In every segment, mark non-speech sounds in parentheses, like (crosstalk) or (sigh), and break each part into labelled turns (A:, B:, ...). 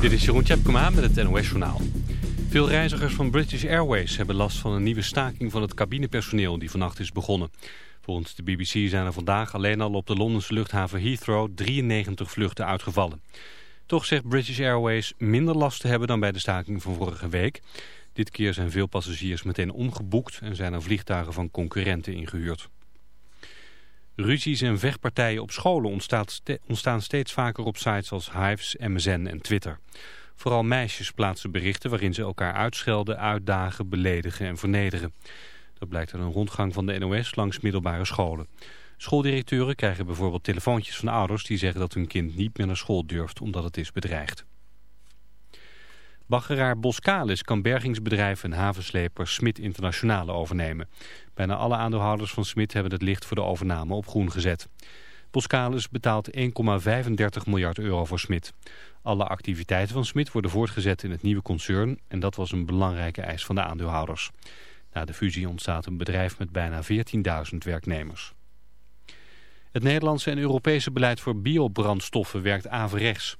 A: Dit is Jeroen Tjepkema met het NOS Journaal. Veel reizigers van British Airways hebben last van een nieuwe staking van het cabinepersoneel die vannacht is begonnen. Volgens de BBC zijn er vandaag alleen al op de Londense luchthaven Heathrow 93 vluchten uitgevallen. Toch zegt British Airways minder last te hebben dan bij de staking van vorige week. Dit keer zijn veel passagiers meteen omgeboekt en zijn er vliegtuigen van concurrenten ingehuurd. Ruzies en vechtpartijen op scholen ontstaan steeds vaker op sites als Hives, MSN en Twitter. Vooral meisjes plaatsen berichten waarin ze elkaar uitschelden, uitdagen, beledigen en vernederen. Dat blijkt uit een rondgang van de NOS langs middelbare scholen. Schooldirecteuren krijgen bijvoorbeeld telefoontjes van ouders die zeggen dat hun kind niet meer naar school durft omdat het is bedreigd. Baggeraar Boskalis kan bergingsbedrijf en havensleper Smit Internationale overnemen. Bijna alle aandeelhouders van Smit hebben het licht voor de overname op groen gezet. Boskalis betaalt 1,35 miljard euro voor Smit. Alle activiteiten van Smit worden voortgezet in het nieuwe concern en dat was een belangrijke eis van de aandeelhouders. Na de fusie ontstaat een bedrijf met bijna 14.000 werknemers. Het Nederlandse en Europese beleid voor biobrandstoffen werkt averechts.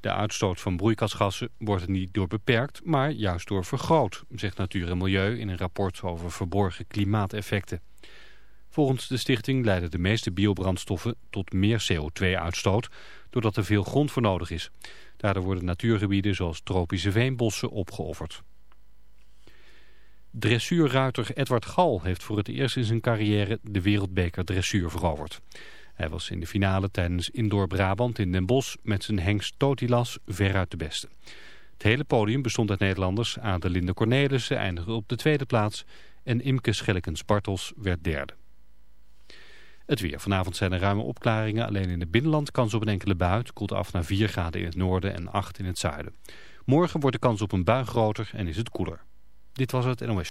A: De uitstoot van broeikasgassen wordt er niet door beperkt, maar juist door vergroot, zegt Natuur en Milieu in een rapport over verborgen klimaateffecten. Volgens de stichting leiden de meeste biobrandstoffen tot meer CO2-uitstoot, doordat er veel grond voor nodig is. Daardoor worden natuurgebieden zoals tropische veenbossen opgeofferd. Dressuurruiter Edward Gal heeft voor het eerst in zijn carrière de wereldbeker dressuur veroverd. Hij was in de finale tijdens Indoor Brabant in Den Bosch met zijn hengst Totilas veruit de beste. Het hele podium bestond uit Nederlanders. Adelinde Cornelissen eindigde op de tweede plaats en Imke Schellekens-Bartels werd derde. Het weer. Vanavond zijn er ruime opklaringen. Alleen in het binnenland kans op een enkele bui. Het koelt af naar 4 graden in het noorden en 8 in het zuiden. Morgen wordt de kans op een bui groter en is het koeler. Dit was het NOS.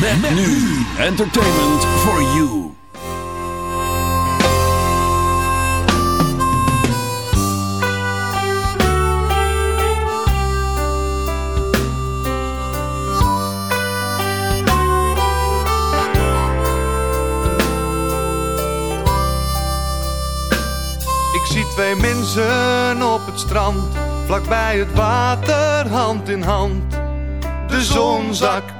B: Met, nu entertainment for you.
C: Twee mensen op het strand, vlakbij het water, hand in hand. De zon zakt,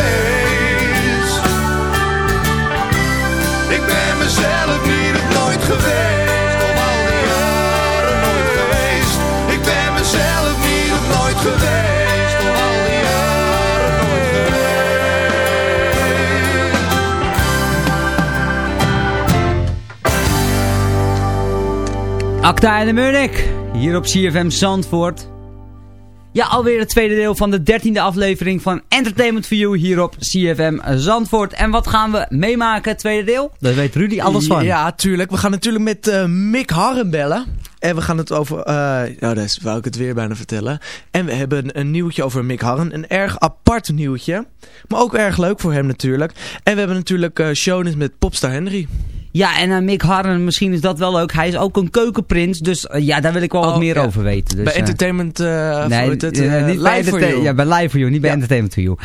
C: Ik ben mezelf niet of nooit geweest. Op al die jaren geweest. Ik ben mezelf niet of nooit geweest. Op al die jaren geweest.
D: Acta en de Munnik, hier op CFM Zandvoort. Ja, alweer het tweede deel van de dertiende aflevering van Entertainment for You hier op CFM Zandvoort. En wat gaan we meemaken, het tweede deel? Daar weet Rudy alles van.
E: Ja, tuurlijk. We gaan natuurlijk met eh, Mick Harren bellen. En we gaan het over... eh ja, dat wou ik het weer bijna vertellen. En we hebben een nieuwtje over Mick Harren. Een erg apart nieuwtje. Maar ook erg leuk voor hem natuurlijk. En we hebben natuurlijk eh shownieuws met Popstar Henry.
D: Ja, en uh, Mick Harren, misschien is dat wel leuk. Hij is ook een keukenprins, dus uh, ja, daar wil ik wel wat
E: Oh,
D: meer
E: ja.
D: over weten. Dus,
E: bij
D: eh,
E: Entertainment uh,
D: Nee,
E: het,
D: eh,
E: eh,
D: niet bij
E: Live for
D: Entertain-
E: You.
D: Ja, bij Live for You, niet bij
E: Ja.
D: Entertainment for You.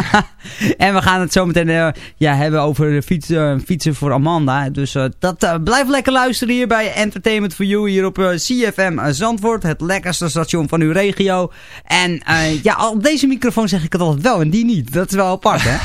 D: (laughs) en we gaan het zo meteen eh, ja, hebben over fietsen, fietsen voor Amanda. Dus eh, dat eh, blijf lekker luisteren hier bij Entertainment for You. Hier op eh, CFM Zandvoort, het lekkerste station van uw regio. En eh, ja, op deze microfoon zeg ik het altijd wel en die niet. Dat is wel apart, hè?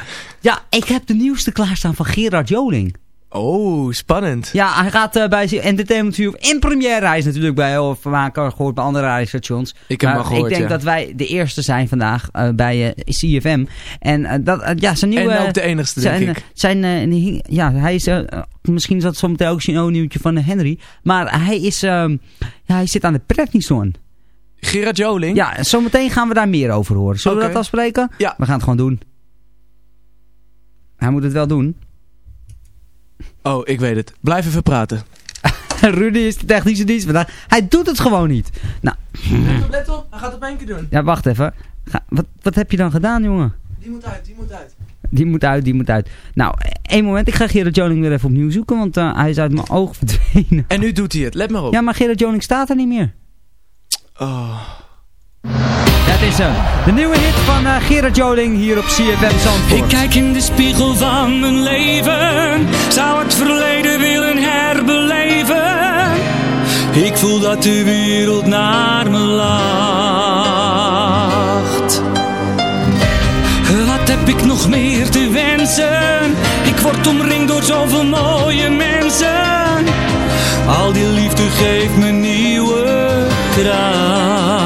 D: (laughs) ja, ik heb de nieuwste klaarstaan van Gerard Joling.
E: Oh, spannend.
D: Ja, hij gaat eh, bij zijn Entertainment View in première. Hij is natuurlijk bij heel veel maken gehoord bij andere radiostations.
E: Ik heb hem
D: Maar
E: gehoord,
D: Ik denk
E: ja.
D: dat wij de eerste zijn vandaag eh, bij eh, CFM. En dat, ja, zijn nieuwe...
E: en ook de enigste, denk
D: zijn,
E: ik.
D: eh, zijn, eh, ja, hij is, misschien is dat zometeen ook een nieuwtje van Henry. Maar hij is, ehm, ja, hij zit aan de prednison.
E: Gerard Joling?
D: Ja, en zometeen gaan we daar meer over horen. Zullen we dat afspreken?
E: Ja.
D: We gaan het gewoon doen. Hij moet het wel doen.
E: Oh, ik weet het. Blijf even praten. (laughs)
D: Rudy is de technische dienst vandaag. Hij doet het gewoon niet. Nou,
E: Let op, hij gaat het één keer doen.
D: ja, wacht even. Ga, wat, wat heb je dan gedaan, jongen?
E: Die moet uit, die moet uit.
D: Die moet uit, die moet uit. Nou, één moment. Ik ga Gerard Joning weer even opnieuw zoeken, want eh, hij is uit mijn oog verdwenen.
E: En nu doet hij het, let maar op.
D: Ja, maar Gerard Joning staat er niet meer.
E: Oh.
D: Dat. De nieuwe hit van eh, Gerard Joling hier op CFM Zandvoort.
F: Ik kijk in de spiegel van mijn leven, zou het verleden willen herbeleven. Ik voel dat de wereld naar me lacht. Wat heb ik nog meer te wensen? Ik word omringd door zoveel mooie mensen. Al die liefde geeft me nieuwe kracht.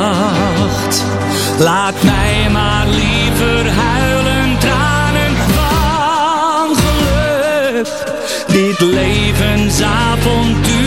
F: Laat mij maar liever huilen, tranen van geluk. Dit levensavontuur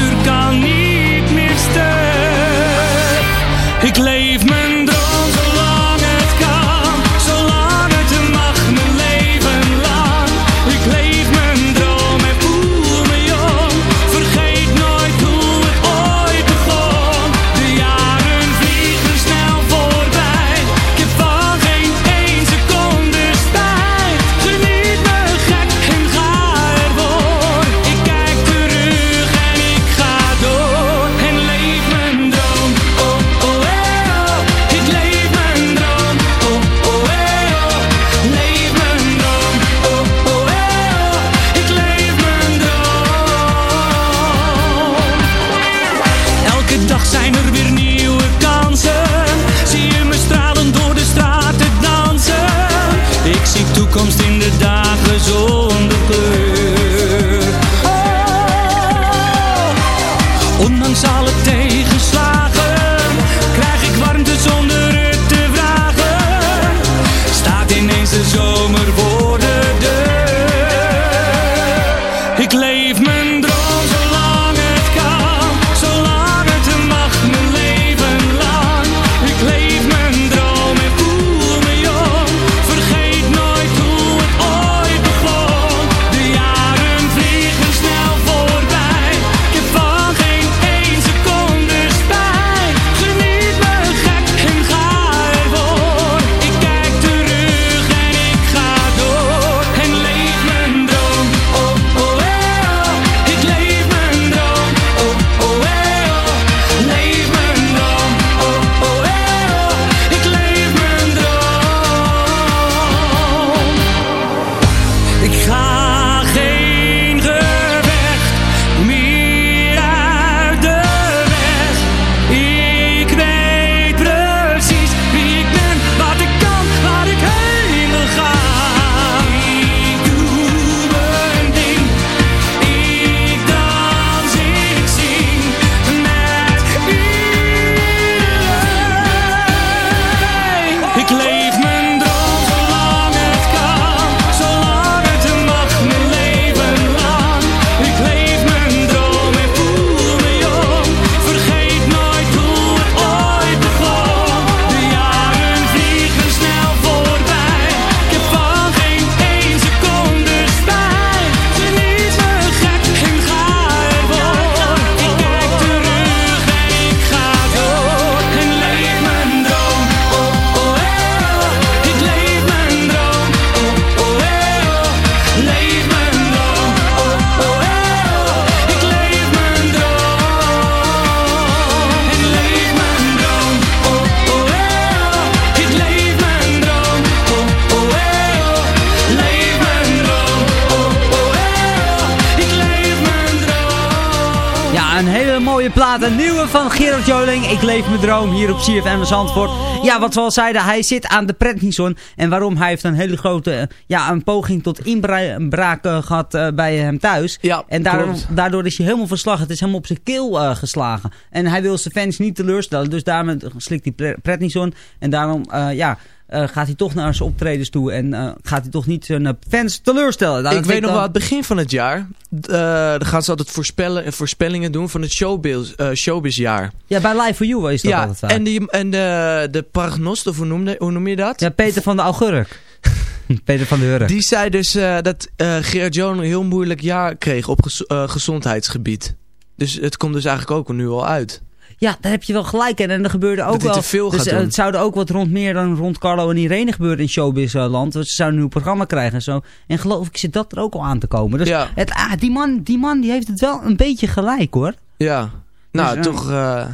D: mooie plaat. Een nieuwe van Gerard Joling. Ik leef mijn droom hier op CFM Zandvoort. Ja, wat we al zeiden, hij zit aan de Prednison. En waarom? Hij heeft een hele grote, eh, ja, een poging tot inbraak uh, gehad uh, bij hem thuis.
E: Ja,
D: en daardoor, daardoor is hij helemaal verslagen. Het is helemaal op zijn keel uh, geslagen. En hij wil zijn fans niet teleurstellen. Dus daarom slikt hij Prednison. En daarom, ja... Uh, gaat hij toch naar zijn optredens toe en uh, gaat hij toch niet zijn fans teleurstellen.
E: Nou, ik weet nog wel, aan het begin van het jaar, uh, dan gaan ze altijd voorspellen, voorspellingen doen van het showbiz, showbizjaar.
D: Ja, bij Live for You is dat
E: ja,
D: altijd
E: en, die, en de, de prognost, of hoe, noemde, hoe noem je dat?
D: Ja, Peter van de Augurk. (laughs) Peter van de Hurk.
E: Die zei dus dat Gerard Jones een heel moeilijk jaar kreeg op gez gezondheidsgebied. Dus het komt dus eigenlijk ook nu al uit.
D: Ja, daar heb je wel gelijk in. En er gebeurde ook wel...
E: Veel
D: dus,
E: doen.
D: Het zouden ook wat rond meer dan rond Carlo en Irene gebeuren in showbizland. Dus ze zouden een nieuw programma krijgen en zo. En geloof ik zit dat er ook al aan te komen. Dus
E: ja.
D: het, ah, die, man, die man die heeft het wel een beetje gelijk hoor.
E: Ja, nou dus, toch... Uh,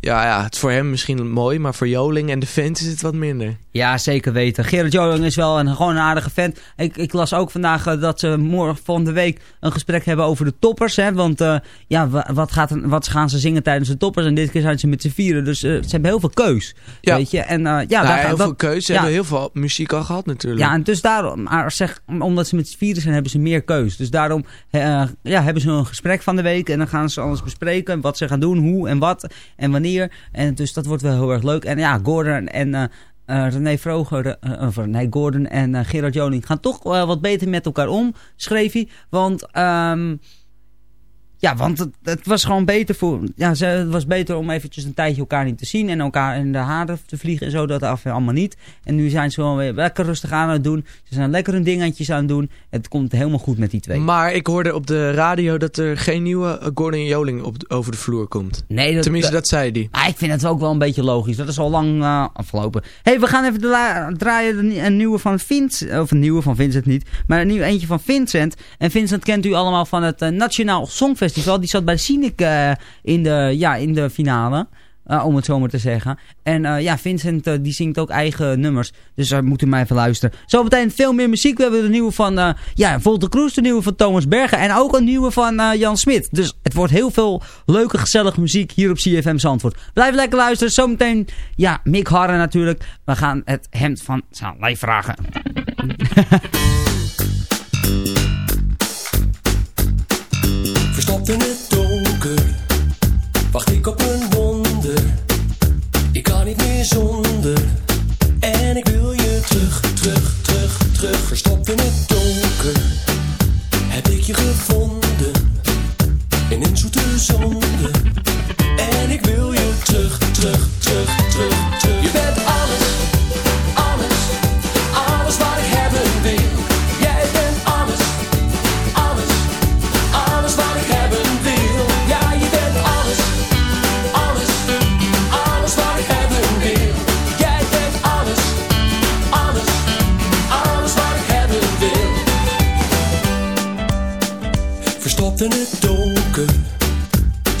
E: ja, ja, het is voor hem misschien mooi, maar voor Joling en de fans is het wat minder.
D: Ja, zeker weten. Gerard Joling is wel een, gewoon een aardige vent. Ik, ik las ook vandaag uh, dat ze morgen van de week een gesprek hebben over de toppers. Hè? Want uh, ja, wat, gaat wat gaan ze zingen tijdens de toppers? En dit keer zijn ze met z'n vieren. Dus uh, ze hebben heel veel keus.
E: Ja.
D: Weet je? En, ja,
E: nou,
D: daar,
E: heel
D: dat,
E: veel keus. Ze
D: ja.
E: hebben heel veel muziek al gehad natuurlijk.
D: Ja, en dus daarom, maar zeg, omdat ze met z'n vieren zijn, hebben ze meer keus. Dus daarom ja, hebben ze een gesprek van de week. En dan gaan ze alles bespreken. Wat ze gaan doen, hoe en wat en wanneer. En dus dat wordt wel heel erg leuk. En ja, Gordon en... Uh, René Vroger, uh, of René Gordon en uh, Gerard Joling gaan toch wat beter met elkaar om, schreef hij. Want, um, ja, want het, het, was gewoon beter voor, ja, het was beter om eventjes een tijdje elkaar niet te zien en elkaar in de haren te vliegen en zo, dat af allemaal niet. En nu zijn ze gewoon weer lekker rustig aan het doen. Ze zijn lekker hun dingetjes aan het doen. Het komt helemaal goed met die twee.
E: Maar ik hoorde op de radio dat er geen nieuwe Gordon Joling op, over de vloer komt.
D: Nee, dat,
E: Tenminste, dat zei hij.
D: Ah, ik vind het ook wel een beetje logisch. Dat is al lang uh, afgelopen. hey, we gaan even draaien een nieuwe van Vincent. Of een nieuwe van Vincent niet. Maar een nieuw eentje van Vincent. En Vincent kent u allemaal van het uh, Nationaal Songfestival. Die zat bij Sinek uh, in, de, ja, in de finale. Uh, om het zo maar te zeggen. En uh, ja, Vincent die zingt ook eigen nummers. Dus daar moet u mij even luisteren. Zometeen veel meer muziek. We hebben de nieuwe van ja, Volte Kroes, de nieuwe van Thomas Bergen. En ook een nieuwe van Jan Smit. Dus het wordt heel veel leuke, gezellige muziek hier op CFM Zandvoort. Blijf lekker luisteren. Zometeen, ja, Mick Harren natuurlijk. We gaan het hemd van Salai vragen. (laughs)
G: In het donker. Wacht ik op een wonder. Ik kan niet meer zonder. En ik wil je terug, terug, terug, terug. Verstopt in het donker. Heb ik je gevonden. In een zoete zonde.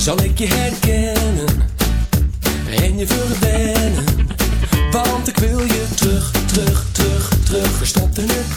G: Zal ik je herkennen en je verwennen. Want ik wil je terug, terug, terug, terug. Verstopt in het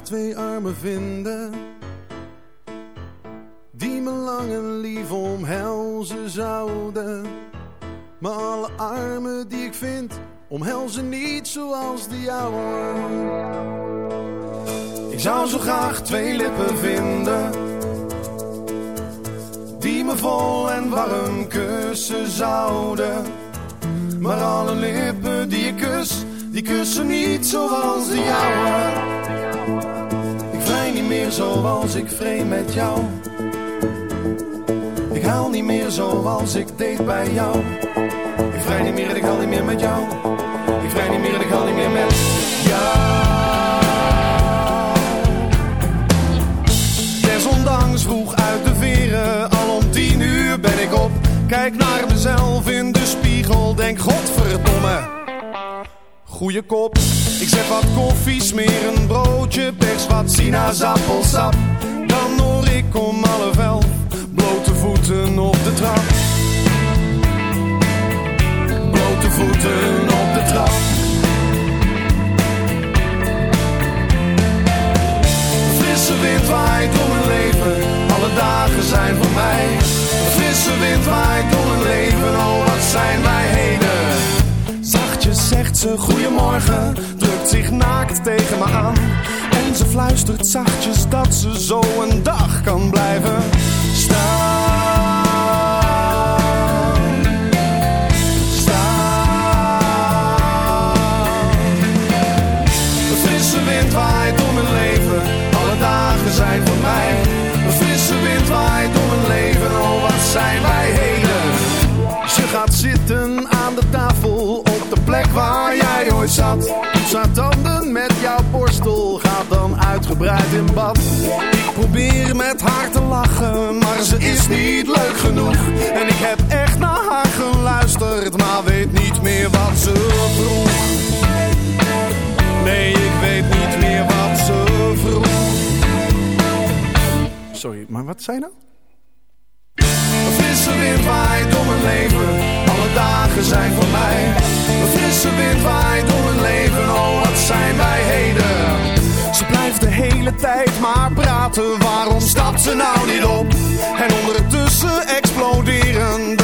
H: twee armen vinden. Die me lang en lief omhelzen zouden. Maar alle armen die ik vind Omhelzen niet zoals de jouwe. Ik zou zo graag twee lippen vinden. Die me vol en warm kussen zouden. Maar alle lippen die ik kus die kussen niet zoals de jouwe. Ik vrij niet meer zoals ik vreemd met jou. Ik haal niet meer zoals ik deed bij jou. Ik vrij niet meer en ik haal niet meer met jou. Ik vrij niet meer en ik haal niet meer met jou. Desondanks vroeg uit de veren, al om tien uur ben ik op. Kijk naar mezelf in de spiegel, denk godverdomme goede kop. Ik zet wat koffie, smeer een broodje, pers wat sinaasappelsap. Dan hoor ik om half elf, blote voeten op de trap. Blote voeten op de trap. Frisse wind waait door mijn leven, alle dagen zijn voor mij. Frisse wind waait door mijn leven, oh wat zijn wij heden. Zegt ze goeiemorgen, drukt zich naakt tegen me aan. En ze fluistert zachtjes dat ze zo een dag kan blijven uitgebreid in bad. Ik probeer met haar te lachen, maar ze is niet leuk genoeg. En ik heb echt naar haar geluisterd, maar weet niet meer wat ze vroeg. Nee, ik weet niet meer wat ze vroeg. Sorry, maar wat zei nou? Een frisse wind waait door mijn leven, alle dagen zijn voor mij. Een frisse wind waait door mijn leven, oh wat zijn wij heden. Ze blijft de hele tijd maar praten, waarom stapt ze nou niet op? En ondertussen exploderen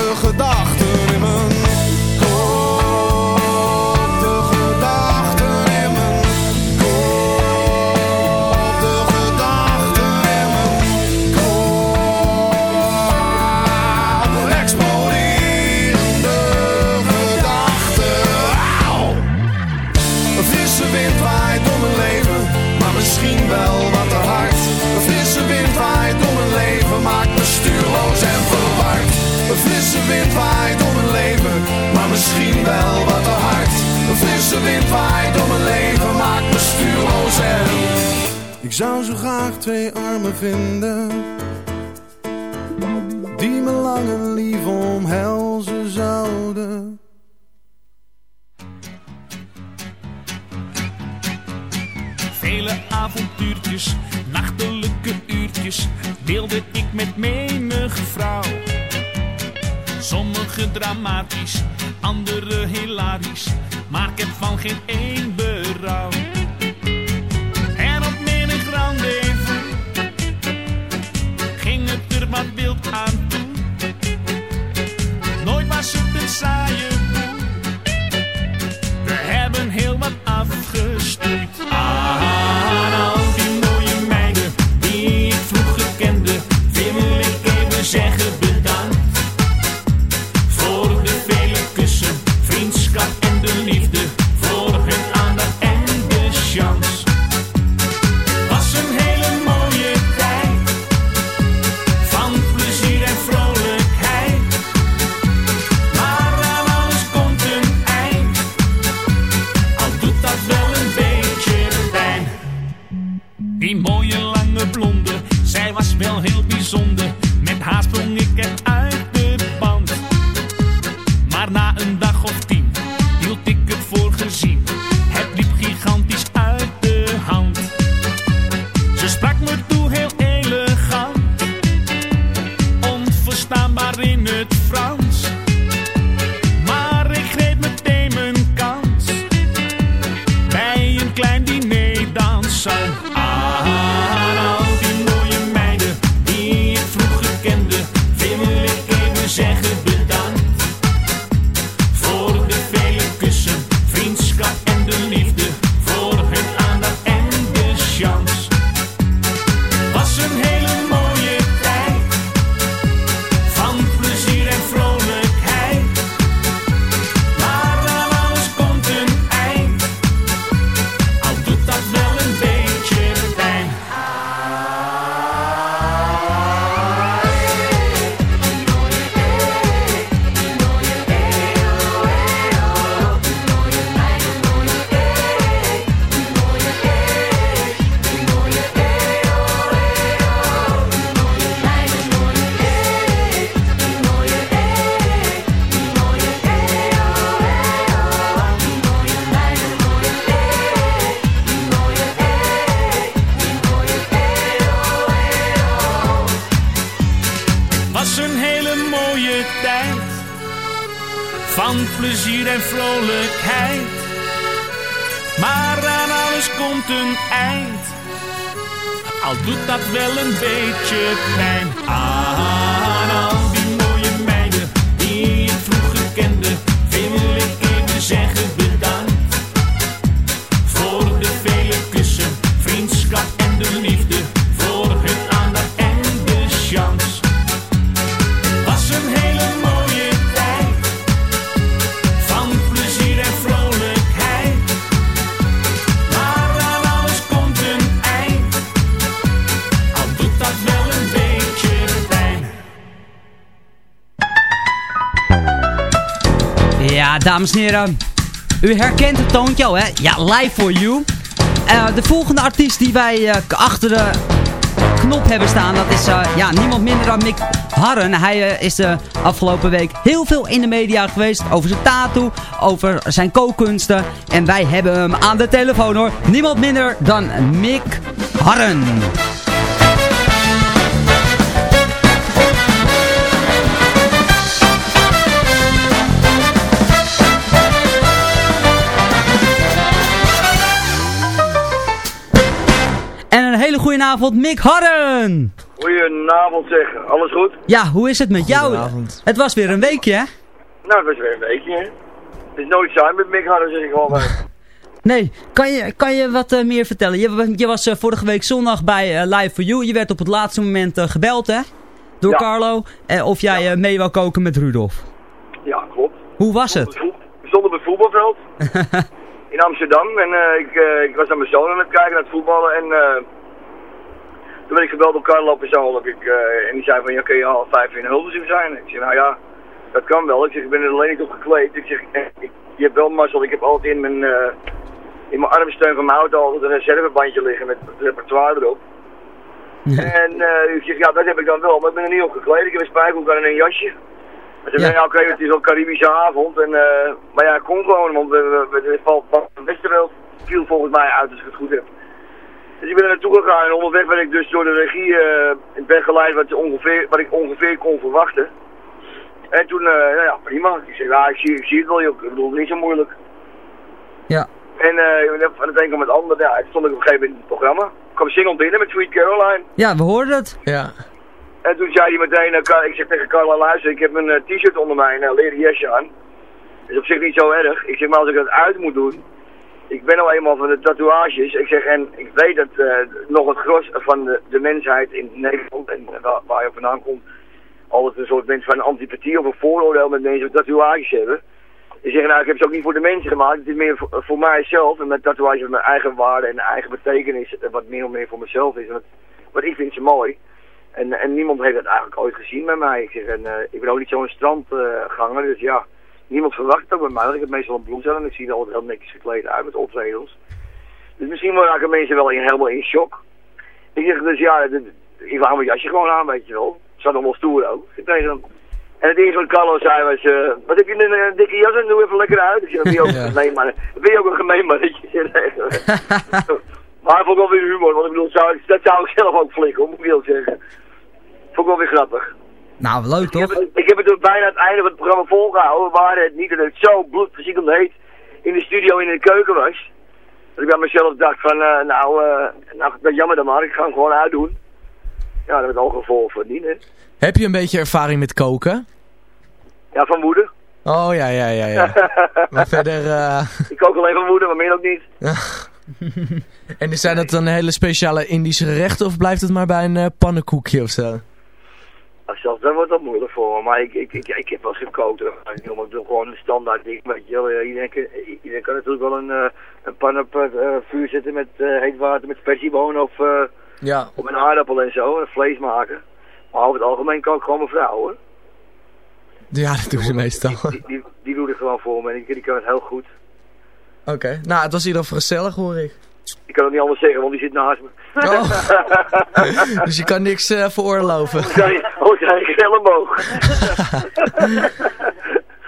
H: zou zo graag twee armen vinden, die me lang en lief omhelzen zouden.
I: Vele avontuurtjes, nachtelijke uurtjes deelde ik met menige vrouw. Sommige dramatisch, andere hilarisch, maar ik heb van geen één berouw. Was
D: dames en heren. U herkent het toontje al, hè? Ja, live for you. Eh, de volgende artiest die wij eh, achter de knop hebben staan, dat is eh, ja, niemand minder dan Mick Harren. Hij is de afgelopen week heel veel in de media geweest over zijn tattoo, over zijn kookkunsten. En wij hebben hem aan de telefoon hoor. Niemand minder dan Mick Harren. Een hele goede avond, Mick Harren.
J: Goedenavond zeg, alles goed?
D: Ja, hoe is het met jou? Het was weer een weekje, hè?
J: Nou, het was weer een weekje. hè. Het is nooit saai met Mick Harden, zeg ik altijd. (laughs)
D: Nee, kan je, kan je wat eh, meer vertellen? Je, je was eh, vorige week zondag bij eh, Live for You. Je werd op het laatste moment gebeld, hè? Door
J: Ja.
D: Carlo. of jij eh, mee wou koken met Rudolf.
J: Ja, klopt.
D: Hoe was het?
J: Ik stond op het voetbalveld (laughs) in Amsterdam en eh, ik, ik was naar mijn zoon aan het kijken naar het voetballen en eh, toen werd ik gebeld door Carlo persoonlijk. Ik, eh, en die zei van, ja, kun je half vijf in Hilversum zijn? Ik zeg, nou ja, dat kan wel. Ik zeg, ik ben er alleen niet op gekleed. Ik zeg, eh, ik, je hebt wel mazzel, ik heb altijd in mijn, eh, in mijn armsteun van mijn auto altijd een reservebandje liggen met het repertoire erop. En eh, ik zeg, ja, dat heb ik dan wel, maar ik ben er niet op gekleed. Ik heb een spijkerbroek aan en een jasje. Hij zei, ja, oké, het is wel een Caribische avond. En, eh, maar ja, ik kom gewoon, want we, we, we, valt van Westerveld viel volgens mij uit als ik het goed heb. Dus ik ben er naartoe gegaan en onderweg ben ik dus door de regie eh ben geleid wat, ongeveer, wat ik ongeveer kon verwachten. En toen, eh, nou ja, prima. Ik zeg, ja, ik zie, ik zie het wel, joh. ik bedoel, het niet zo moeilijk.
D: Ja.
J: En eh, van het een kwam het ander, ja, toen stond ik op een gegeven moment in het programma. Ik kwam single binnen met Sweet Caroline.
D: Ja, we hoorden het.
E: Ja.
J: En toen zei hij meteen, eh, ik zeg tegen Carla, luister, ik heb een eh, t-shirt onder mijn eh, leren jasje aan. Dat is op zich niet zo erg. Ik zeg, maar als ik dat uit moet doen, ik ben al eenmaal van de tatoeages. Ik zeg, en ik weet dat eh, nog het gros van de, de mensheid in Nederland, en eh, waar, waar je vandaan komt, altijd een soort mensen van antipathie of een vooroordeel met mensen die tatoeages hebben. Ik zeg, nou, ik heb ze ook niet voor de mensen gemaakt. Het is meer voor, voor mijzelf. En met tatoeages met mijn eigen waarde en eigen betekenis. eh, Wat meer of meer voor mezelf is. En wat, wat ik vind ze mooi. En, en niemand heeft dat eigenlijk ooit gezien bij mij. Ik zeg, en, ik ben ook niet zo'n strandganger. dus ja, niemand verwacht ook bij mij. Want ik heb meestal een blouse en ik zie er altijd heel netjes gekleed uit met optredens. Dus misschien raken mensen wel in, helemaal in shock. Ik zeg dus ja, dit- ik hou mijn jasje gewoon aan, weet je wel. Het staat allemaal stoer ook. Ik tegen hem. En het eerste wat Carlo zei was, eh, wat heb je een, dikke jas aan, doe even lekker uit. Ik zeg, dat ben je ook (laughs) een gemeen man. Dat ben je ook een gemeen mannetje. (laughs) (laughs) maar hij vond wel weer humor, want ik bedoel, zou, dat zou ik zelf ook flikken, moet ik eerlijk zeggen. Vond ik wel weer grappig.
D: Nou, leuk
J: Ik heb,
D: toch?
J: het- ik heb het bijna het einde van het programma volgehouden, waar het niet dat het zo bloedverziekend heet in de studio in de keuken was. Dat ik bij mezelf dacht van, eh, nou, eh, nou, dat jammer dan maar, ik ga hem gewoon uitdoen. Ja, dat heb ik al gevolg verdiend, hè.
E: Heb je een beetje ervaring met koken?
J: Ja, van moeder.
E: Oh ja, ja, ja, ja. (laughs) maar verder... eh,
J: Ik kook alleen van moeder, maar meer ook niet. (laughs)
E: en zijn dat dan hele speciale Indische gerechten of blijft het maar bij een pannenkoekje of zo?
J: Nou, zelfs dat wordt dat moeilijk voor me, maar ik, ik, ik, ik heb wel eens gekookt. doe gewoon een standaard ding, weet je wel. Iedereen, kan- iedereen kan natuurlijk wel een, eh, een pan op het eh, vuur zetten met eh, heet water, met spersiebonen of,
E: Ja.
J: of een aardappel en zo, en vlees maken. Maar over het algemeen kan ik gewoon mijn vrouw hoor.
E: Ja, dat doen ze meestal.
J: Die, die, die doet het gewoon voor me en die, die kan het heel goed.
E: Oké, nou het was ieder geval gezellig hoor ik.
J: Ik kan het niet anders zeggen, want die zit naast me. (laughs)
E: dus je kan niks eh, veroorloven.
J: Hoe krijg ik elleboog? (laughs)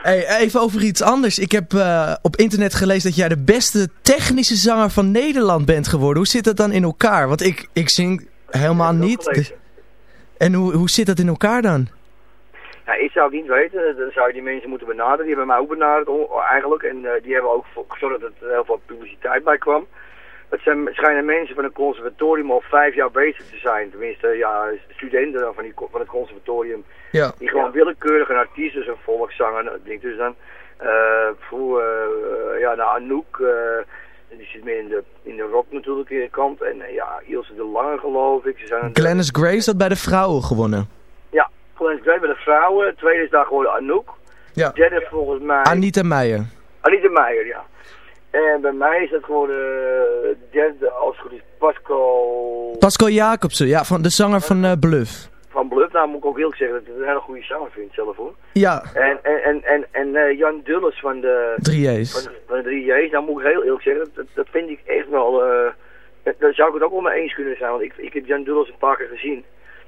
E: Hey, even over iets anders. Ik heb eh, op internet gelezen dat jij de beste technische zanger van Nederland bent geworden. Hoe zit dat dan in elkaar? Want ik, ik zing helemaal niet. dus- En hoe, hoe zit dat in elkaar dan?
J: Nou, ik zou het niet weten. Dan zou je die mensen moeten benaderen. Die hebben mij ook benaderd eigenlijk. En eh, die hebben ook voor gezorgd dat er heel veel publiciteit bij kwam. Het zijn, schijnen mensen van een conservatorium al vijf jaar bezig te zijn. Tenminste, ja, studenten dan van, die, van het conservatorium.
E: Ja.
J: Die gewoon willekeurig een artiest, dus een volkszanger, nou, ik denk dus dan. eh voor, eh, ja, nou, Anouk, eh, die zit meer in de, in de rock natuurlijk in de kant. En ja, Ilse de Lange geloof ik. Ze zijn
E: Glennis Grace had bij de vrouwen gewonnen.
J: ja, Glennis Grace bij de vrouwen. Tweede is daar geworden Anouk.
E: Ja.
J: Derde volgens mij...
E: Anita Meijer.
J: Anita Meijer, ja. En bij mij is het geworden eh, derde, als het goed is, Pascal
E: Pascal Jacobsen, ja, van de zanger van eh, Bluff.
J: van Bluff. Nou moet ik ook eerlijk zeggen dat ik het een hele goede zanger vind zelf hoor.
E: Ja,
J: En, en, en, en, en eh, Jan Dulles van de,
E: 3J's.
J: van, de- van de 3J's, nou moet ik heel eerlijk zeggen, dat, dat, dat vind ik echt wel, dat- daar zou ik het ook wel mee eens kunnen zijn. Want ik, ik heb Jan Dulles een paar keer gezien.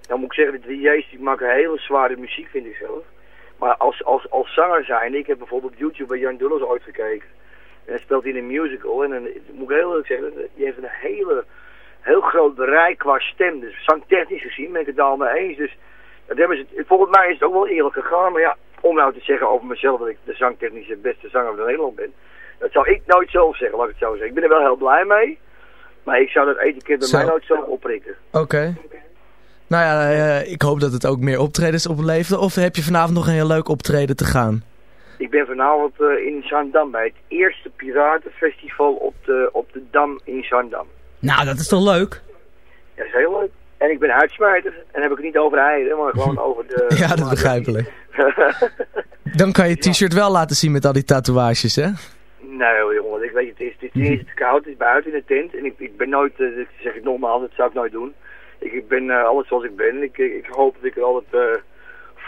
J: Nou moet ik zeggen, de 3J's die maken hele zware muziek vind ik zelf. Maar als, als, als zanger zijn, ik heb bijvoorbeeld YouTube bij Jan Dulles ooit gekeken. En hij speelt in een musical. En dan moet ik heel eerlijk zeggen, die heeft een hele, heel groot bereik qua stem. Dus zangtechnisch gezien ben ik het daar al mee eens. Dus dat hebben ze, volgens mij is het ook wel eerlijk gegaan. Maar ja, om nou te zeggen over mezelf dat ik de zangtechnische beste zanger van Nederland ben. Dat zou ik nooit zelf zeggen, laat ik het zo zeggen. Ik ben er wel heel blij mee. Maar ik zou dat etiket bij
E: Zo.
J: mij nooit zelf opprikken.
E: Oké. Nou ja, eh, ik hoop dat het ook meer optredens oplevert. Of heb je vanavond nog een heel leuk optreden te gaan?
J: Ik ben vanavond eh, in Zandam bij het eerste Piratenfestival op de, op de Dam in Zandam.
D: Nou, dat is toch leuk?
J: Ja, dat is heel leuk. En ik ben uitsmijter. En dan heb ik het niet over rijden, maar gewoon (laughs) over de...
E: Ja, dat is begrijpelijk. (laughs) Dan kan je t-shirt wel laten zien met al die tatoeages, hè?
J: Nee hoor, jongen, ik weet het, het is, het is, koud, het is buiten in de tent. En ik, ik ben nooit, eh, dat zeg ik nogmaals, dat zou ik nooit doen. Ik, ik ben eh, alles zoals ik ben. Ik, ik, ik hoop dat ik er altijd eh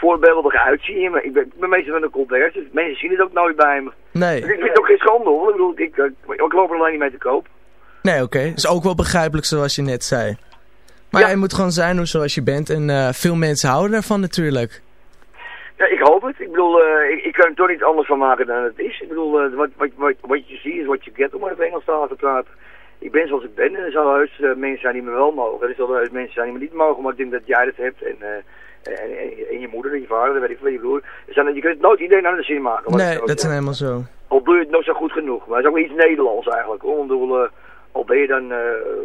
J: voorbeeldig uitzie. Maar ik ben, ik ben meestal van de contacts, dus mensen zien het ook nooit bij me.
E: Nee.
J: Dus ik vind het ook geen schande hoor. Ik bedoel, ik, ik, ik loop er alleen niet mee te koop.
E: Nee, oké. Is ook wel begrijpelijk zoals je net zei. Maar je moet gewoon zijn hoe- zoals je bent. En eh, veel mensen houden daarvan natuurlijk.
J: Ja, ik hoop het. Ik bedoel, eh, ik, ik kan er toch niet anders van maken dan het is. Ik bedoel, eh, wat, wat, wat, wat je ziet is wat je get, om even Engelstalig te praten. Ik ben zoals ik ben en er zullen heus eh, mensen zijn die me wel mogen. Er zullen heus mensen zijn die me niet mogen, maar ik denk dat jij dat hebt. En, eh, en, en, en je moeder en je vader, dat weet ik veel, je broer. Er zijn, je kunt nooit iedereen aan de zin maken.
E: Nee, dat is
J: zeggen.
E: helemaal zo.
J: Al doe je het nog zo goed genoeg. Maar het is ook iets Nederlands eigenlijk. Ik bedoel, eh, al ben je dan, eh,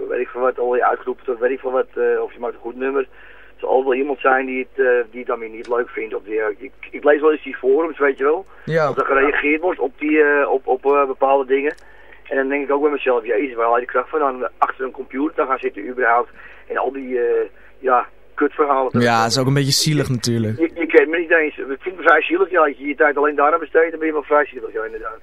J: weet ik veel wat, al je uitgeroepen tot weet ik veel wat, eh, of je maakt een goed nummer. Er zal altijd wel iemand zijn die het, eh, die het dan weer niet leuk vindt. Of die, eh, ik, ik lees wel eens die forums, weet je wel.
E: Ja.
J: Dat er gereageerd wordt op, die, eh, op, op eh, bepaalde dingen. En dan denk ik ook bij mezelf, jezus, waar haal je de kracht van aan achter een computer te gaan zitten überhaupt. En al die, eh, ja,
E: Ja, dat is ook een beetje zielig natuurlijk.
J: Je, je kent me niet eens. Ik vind het vrij zielig, ja. Als je je tijd alleen daar aan besteedt, dan ben je wel vrij zielig, ja, inderdaad.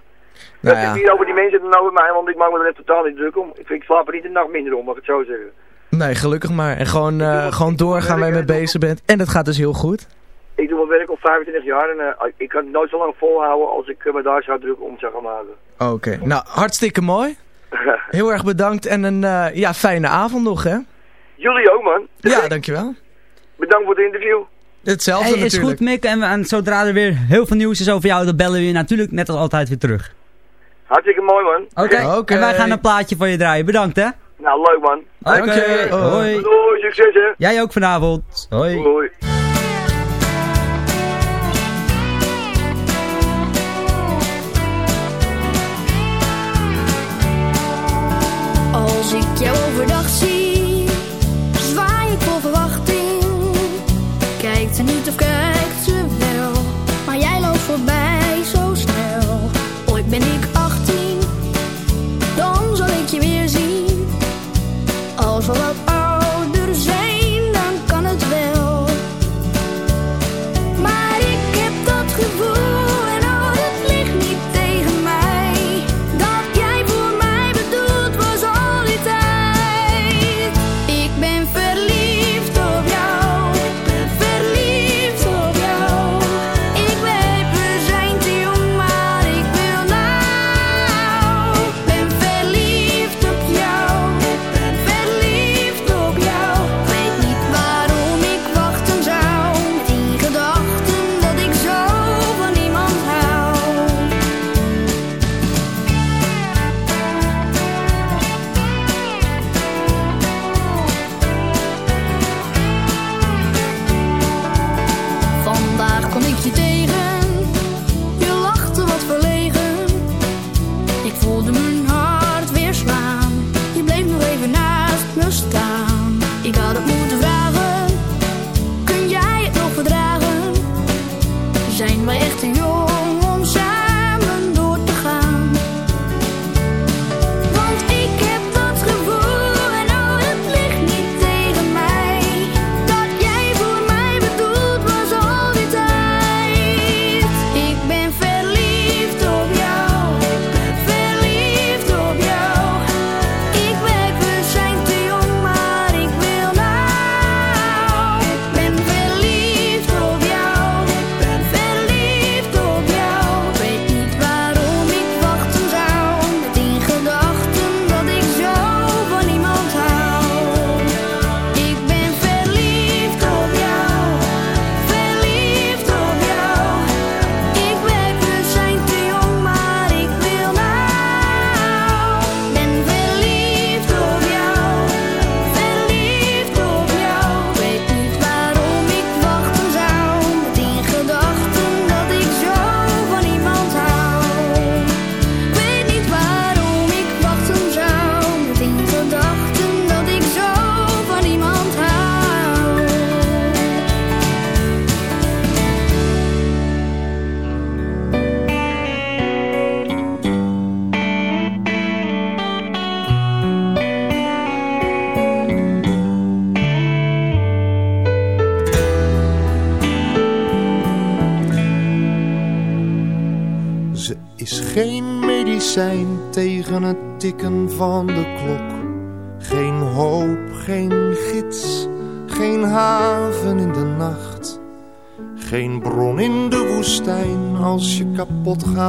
E: Nou
J: dat
E: ja.
J: is hier over die mensen dan over mij, want ik maak me er net totaal niet druk om. Ik, slaap er niet een nacht minder om, mag ik het zo zeggen.
E: Nee, gelukkig maar. En gewoon, eh, gewoon doorgaan waar je mee bezig bent. En dat gaat dus heel goed.
J: Ik doe mijn werk al 25 jaar en eh, ik kan het nooit zo lang volhouden als ik eh, me daar zou druk om zou gaan maken.
E: Oké. Nou, hartstikke mooi. (laughs) Heel erg bedankt en een ja, fijne avond nog, hè?
J: Jullie ook, man.
E: Ja, dankjewel.
J: Bedankt voor het interview.
E: Hetzelfde
D: Hey, is goed, Mick. En, en zodra er weer heel veel nieuws is over jou, dan bellen we je natuurlijk net als altijd weer terug.
J: Hartstikke mooi, man.
D: Oké. En wij gaan een plaatje voor je draaien. Bedankt, hè?
J: Nou, leuk, man.
D: Oké. Hoi.
J: Doei, succes, hè.
D: Jij ook vanavond. Hoi.
J: Hoi.
K: Als ik jou overdag zie,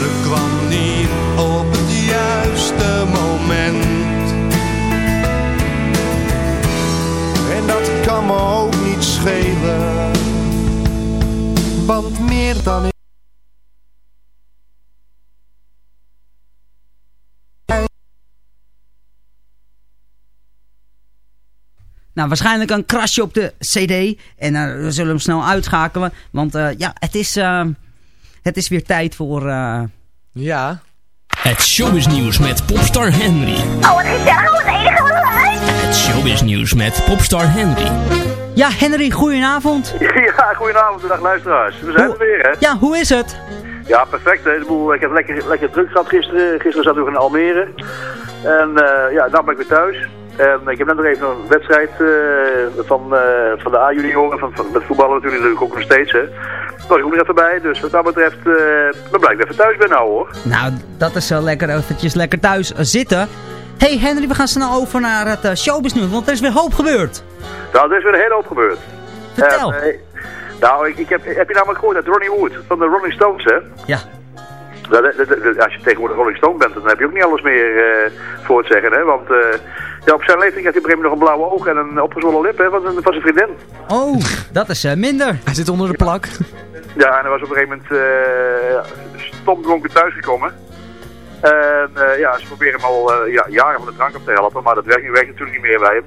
C: Ze kwam niet op het juiste moment. En dat kan me ook niet schelen, want meer dan ik.
D: Nou, waarschijnlijk een krasje op de cd. En eh, we zullen hem snel uitschakelen. Want eh, ja, het is, eh, het is weer tijd voor... eh,
E: Ja.
L: Het showbiznieuws met popstar Henry.
K: Oh, wat gezellig. Wat enige wat leuk.
L: Het showbiznieuws met popstar Henry.
D: Ja, Henry, goedenavond.
M: Ja, goedenavond, dag luisteraars. We zijn er weer, hè?
D: Ja, hoe is het?
M: Ja, perfect. Hè. Ik, heb lekker, lekker druk gehad gisteren. Gisteren zat ik in Almere. En eh, ja, nu ben ik weer thuis. En ik heb net nog even een wedstrijd eh, van, eh, van de A-junioren, van, van, met voetballen natuurlijk, natuurlijk ook nog steeds. Hè. Daar was ik ook nog even bij. Dus wat dat betreft, uh, ben blij dat ik even thuis ben nou hoor.
D: Nou, dat is wel lekker eventjes lekker thuis zitten. hey Henry, we gaan snel over naar het uh, showbiznieuws, want er is weer hoop gebeurd.
M: Nou, er is weer een hele hoop gebeurd.
D: Vertel.
M: Nou, ik, ik heb, heb je namelijk gehoord dat Ronnie Wood van de Rolling Stones, hè?
D: Ja.
M: Dat, dat- dat- dat- als je tegenwoordig Rolling Stone bent, dan heb je ook niet alles meer voor te zeggen, hè? Want ja, op zijn leeftijd heeft hij op een gegeven moment nog een blauwe oog en een opgezwollen lip, hè? Van, zijn- van zijn vriendin.
D: Oh, dat is eh, minder.
E: Hij zit onder de plak.
M: Ja, en hij was op een gegeven moment uh, stomdronken thuisgekomen. En eh, ja, ze proberen hem al eh, ja, jaren van de drank op te helpen, maar dat werkt, werkt natuurlijk niet meer bij hem.